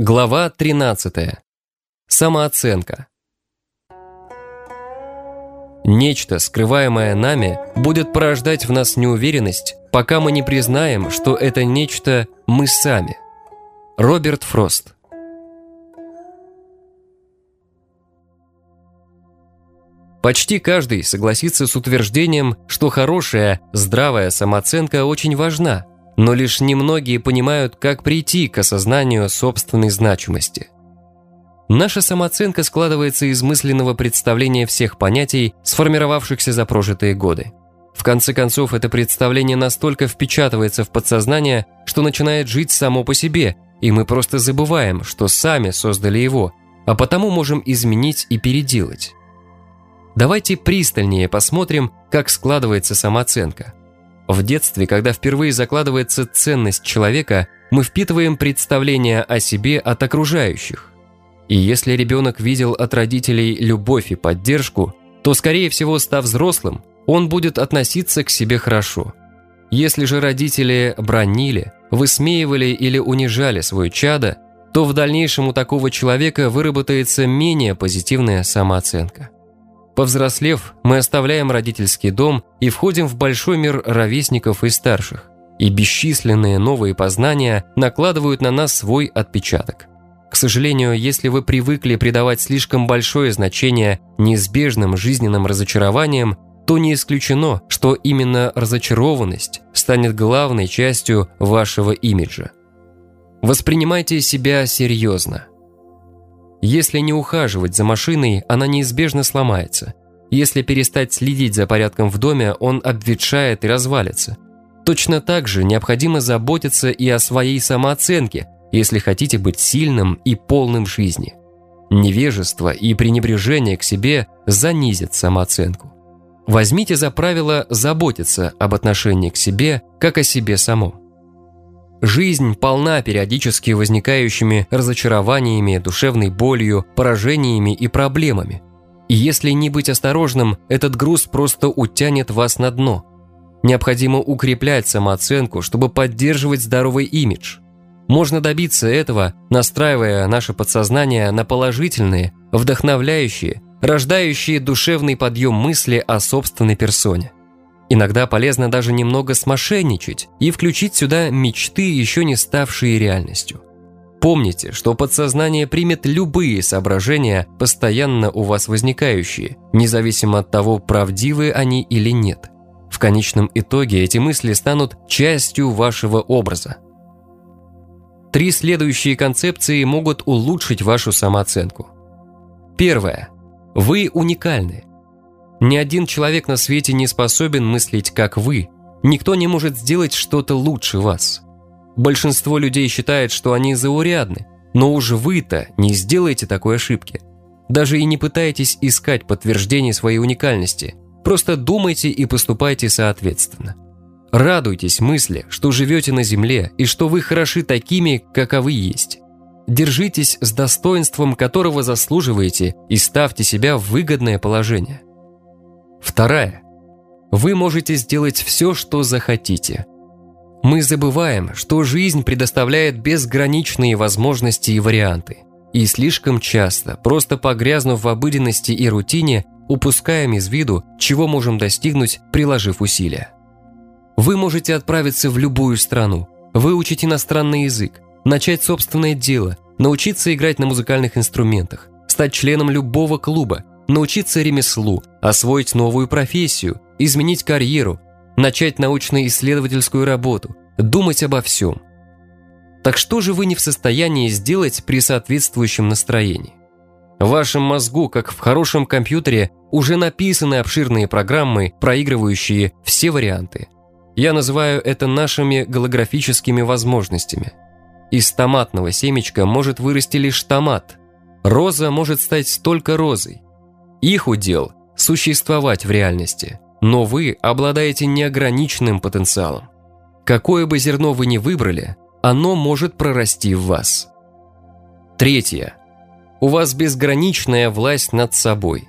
Глава 13. Самооценка. Нечто, скрываемое нами, будет порождать в нас неуверенность, пока мы не признаем, что это нечто мы сами. Роберт Фрост. Почти каждый согласится с утверждением, что хорошая, здравая самооценка очень важна – но лишь немногие понимают, как прийти к осознанию собственной значимости. Наша самооценка складывается из мысленного представления всех понятий, сформировавшихся за прожитые годы. В конце концов, это представление настолько впечатывается в подсознание, что начинает жить само по себе, и мы просто забываем, что сами создали его, а потому можем изменить и переделать. Давайте пристальнее посмотрим, как складывается самооценка – в детстве, когда впервые закладывается ценность человека, мы впитываем представление о себе от окружающих. И если ребенок видел от родителей любовь и поддержку, то, скорее всего, став взрослым, он будет относиться к себе хорошо. Если же родители бронили, высмеивали или унижали свое чадо, то в дальнейшем у такого человека выработается менее позитивная самооценка. Повзрослев, мы оставляем родительский дом и входим в большой мир ровесников и старших. И бесчисленные новые познания накладывают на нас свой отпечаток. К сожалению, если вы привыкли придавать слишком большое значение неизбежным жизненным разочарованиям, то не исключено, что именно разочарованность станет главной частью вашего имиджа. Воспринимайте себя серьезно – если не ухаживать за машиной, она неизбежно сломается. Если перестать следить за порядком в доме, он обветшает и развалится. Точно так же необходимо заботиться и о своей самооценке, если хотите быть сильным и полным в жизни. Невежество и пренебрежение к себе занизят самооценку. Возьмите за правило заботиться об отношении к себе, как о себе самом. Жизнь полна периодически возникающими разочарованиями, душевной болью, поражениями и проблемами. И если не быть осторожным, этот груз просто утянет вас на дно. Необходимо укреплять самооценку, чтобы поддерживать здоровый имидж. Можно добиться этого, настраивая наше подсознание на положительные, вдохновляющие, рождающие душевный подъем мысли о собственной персоне. Иногда полезно даже немного смошенничать и включить сюда мечты, еще не ставшие реальностью. Помните, что подсознание примет любые соображения, постоянно у вас возникающие, независимо от того, правдивы они или нет. В конечном итоге эти мысли станут частью вашего образа. Три следующие концепции могут улучшить вашу самооценку. Первое. Вы уникальны. Ни один человек на свете не способен мыслить, как вы. Никто не может сделать что-то лучше вас. Большинство людей считает, что они заурядны, но уж вы-то не сделаете такой ошибки. Даже и не пытайтесь искать подтверждение своей уникальности. Просто думайте и поступайте соответственно. Радуйтесь мысли, что живете на земле и что вы хороши такими, каковы есть. Держитесь с достоинством, которого заслуживаете, и ставьте себя в выгодное положение. Вторая. Вы можете сделать все, что захотите. Мы забываем, что жизнь предоставляет безграничные возможности и варианты. И слишком часто, просто погрязнув в обыденности и рутине, упускаем из виду, чего можем достигнуть, приложив усилия. Вы можете отправиться в любую страну, выучить иностранный язык, начать собственное дело, научиться играть на музыкальных инструментах, стать членом любого клуба, научиться ремеслу, освоить новую профессию, изменить карьеру, начать научно-исследовательскую работу, думать обо всем. Так что же вы не в состоянии сделать при соответствующем настроении? В вашем мозгу, как в хорошем компьютере, уже написаны обширные программы, проигрывающие все варианты. Я называю это нашими голографическими возможностями. Из томатного семечка может вырасти лишь томат. Роза может стать только розой. Их удел – существовать в реальности, но вы обладаете неограниченным потенциалом. Какое бы зерно вы ни выбрали, оно может прорасти в вас. Третье. У вас безграничная власть над собой.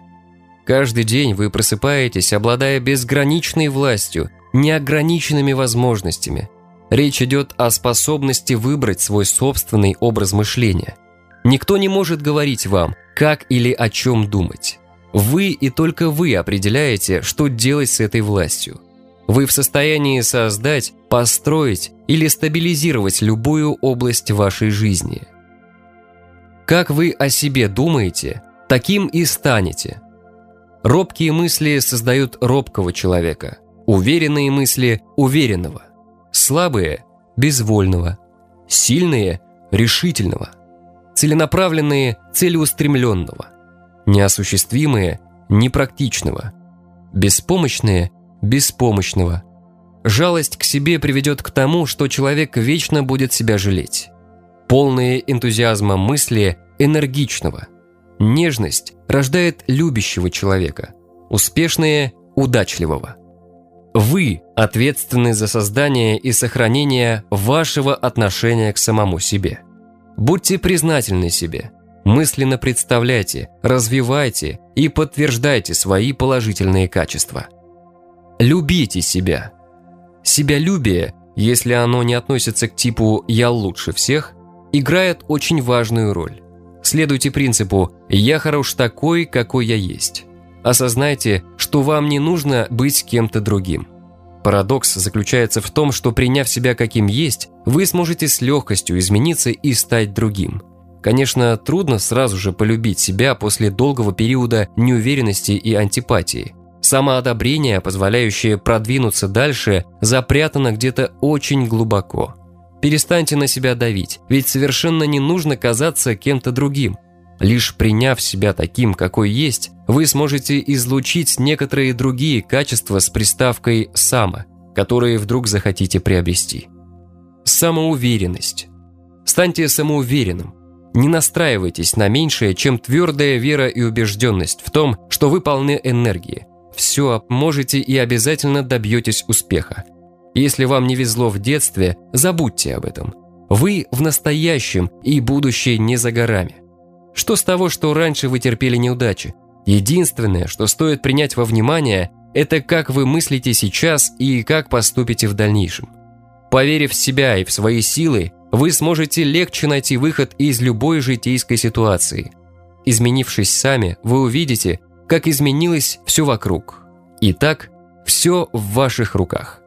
Каждый день вы просыпаетесь, обладая безграничной властью, неограниченными возможностями. Речь идет о способности выбрать свой собственный образ мышления. Никто не может говорить вам, как или о чем думать. Вы и только вы определяете, что делать с этой властью. Вы в состоянии создать, построить или стабилизировать любую область вашей жизни. Как вы о себе думаете, таким и станете. Робкие мысли создают робкого человека, уверенные мысли – уверенного, слабые – безвольного, сильные – решительного, целенаправленные – целеустремленного, неосуществимые – непрактичного, беспомощные – беспомощного. Жалость к себе приведет к тому, что человек вечно будет себя жалеть. Полные энтузиазма мысли – энергичного – Нежность рождает любящего человека, успешные – удачливого. Вы ответственны за создание и сохранение вашего отношения к самому себе. Будьте признательны себе, мысленно представляйте, развивайте и подтверждайте свои положительные качества. Любите себя. Себялюбие, если оно не относится к типу «я лучше всех», играет очень важную роль. Следуйте принципу «я хорош такой, какой я есть». Осознайте, что вам не нужно быть кем-то другим. Парадокс заключается в том, что приняв себя каким есть, вы сможете с легкостью измениться и стать другим. Конечно, трудно сразу же полюбить себя после долгого периода неуверенности и антипатии. Самоодобрение, позволяющее продвинуться дальше, запрятано где-то очень глубоко – Перестаньте на себя давить, ведь совершенно не нужно казаться кем-то другим. Лишь приняв себя таким, какой есть, вы сможете излучить некоторые другие качества с приставкой «само», которые вдруг захотите приобрести. Самоуверенность. Станьте самоуверенным. Не настраивайтесь на меньшее, чем твердая вера и убежденность в том, что вы полны энергии. Все можете и обязательно добьетесь успеха. Если вам не везло в детстве, забудьте об этом. Вы в настоящем, и будущее не за горами. Что с того, что раньше вы терпели неудачи? Единственное, что стоит принять во внимание, это как вы мыслите сейчас и как поступите в дальнейшем. Поверив в себя и в свои силы, вы сможете легче найти выход из любой житейской ситуации. Изменившись сами, вы увидите, как изменилось все вокруг. Итак, все в ваших руках.